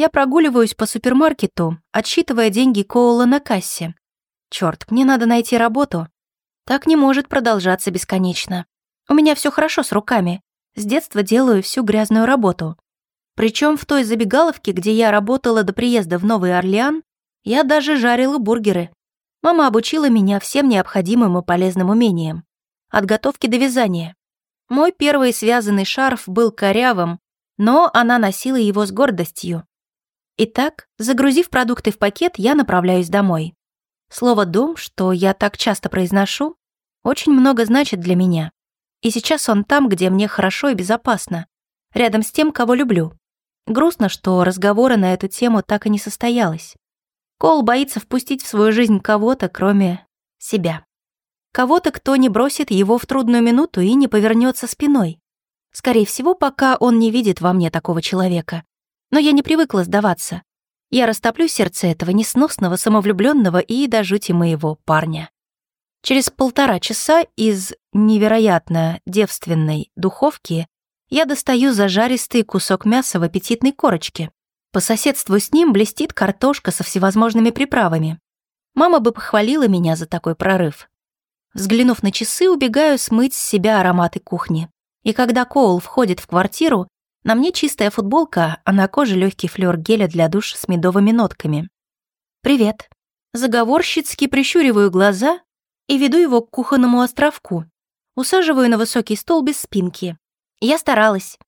Я прогуливаюсь по супермаркету, отсчитывая деньги Коула на кассе. Черт, мне надо найти работу. Так не может продолжаться бесконечно. У меня все хорошо с руками. С детства делаю всю грязную работу. Причем в той забегаловке, где я работала до приезда в Новый Орлеан, я даже жарила бургеры. Мама обучила меня всем необходимым и полезным умениям. От готовки до вязания. Мой первый связанный шарф был корявым, но она носила его с гордостью. Итак, загрузив продукты в пакет, я направляюсь домой. Слово «дом», что я так часто произношу, очень много значит для меня. И сейчас он там, где мне хорошо и безопасно, рядом с тем, кого люблю. Грустно, что разговоры на эту тему так и не состоялось. Кол боится впустить в свою жизнь кого-то, кроме себя. Кого-то, кто не бросит его в трудную минуту и не повернется спиной. Скорее всего, пока он не видит во мне такого человека. Но я не привыкла сдаваться. Я растоплю сердце этого несносного, самовлюбленного и до жути моего парня. Через полтора часа из невероятно девственной духовки я достаю зажаристый кусок мяса в аппетитной корочке. По соседству с ним блестит картошка со всевозможными приправами. Мама бы похвалила меня за такой прорыв. Взглянув на часы, убегаю смыть с себя ароматы кухни. И когда Коул входит в квартиру, на мне чистая футболка, а на коже легкий флёр геля для душа с медовыми нотками. «Привет». Заговорщицки прищуриваю глаза и веду его к кухонному островку. Усаживаю на высокий стол без спинки. Я старалась.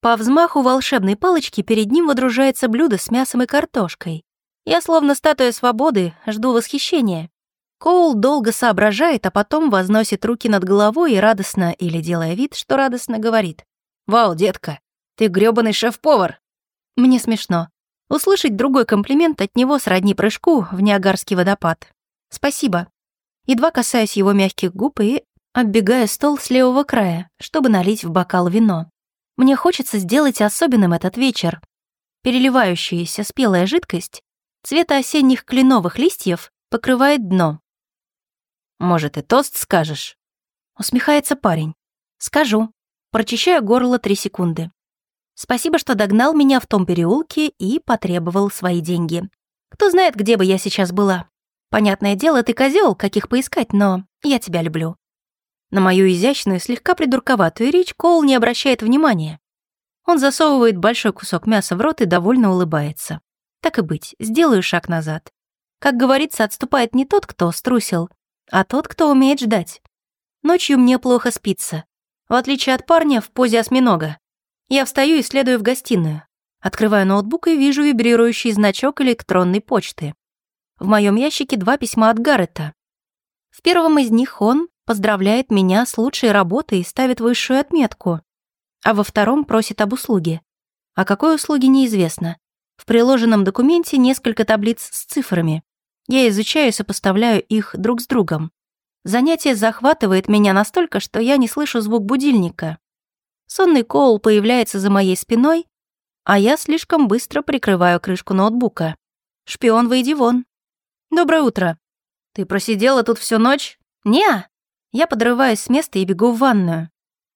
По взмаху волшебной палочки перед ним водружается блюдо с мясом и картошкой. Я, словно статуя свободы, жду восхищения. Коул долго соображает, а потом возносит руки над головой и радостно, или делая вид, что радостно, говорит. «Вау, детка, ты грёбаный шеф-повар!» Мне смешно. Услышать другой комплимент от него сродни прыжку в Ниагарский водопад. Спасибо. Едва касаясь его мягких губ и оббегая стол с левого края, чтобы налить в бокал вино. Мне хочется сделать особенным этот вечер. Переливающаяся спелая жидкость цвета осенних кленовых листьев покрывает дно. «Может, и тост скажешь?» Усмехается парень. «Скажу». Прочищаю горло три секунды. Спасибо, что догнал меня в том переулке и потребовал свои деньги. Кто знает, где бы я сейчас была. Понятное дело, ты козел, каких поискать, но я тебя люблю. На мою изящную, слегка придурковатую речь Коул не обращает внимания. Он засовывает большой кусок мяса в рот и довольно улыбается. Так и быть, сделаю шаг назад. Как говорится, отступает не тот, кто струсил, а тот, кто умеет ждать. Ночью мне плохо спится. В отличие от парня в позе осьминога. Я встаю и следую в гостиную. Открываю ноутбук и вижу вибрирующий значок электронной почты. В моем ящике два письма от Гаррета. В первом из них он поздравляет меня с лучшей работой и ставит высшую отметку. А во втором просит об услуге. О какой услуге неизвестно. В приложенном документе несколько таблиц с цифрами. Я изучаю и сопоставляю их друг с другом. Занятие захватывает меня настолько, что я не слышу звук будильника. Сонный Коул появляется за моей спиной, а я слишком быстро прикрываю крышку ноутбука. Шпион, выйди вон. Доброе утро. Ты просидела тут всю ночь? Не. Я подрываюсь с места и бегу в ванную.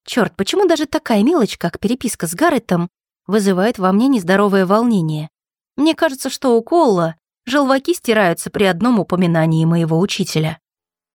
Черт, почему даже такая мелочь, как переписка с Гарретом, вызывает во мне нездоровое волнение? Мне кажется, что у Коула желваки стираются при одном упоминании моего учителя.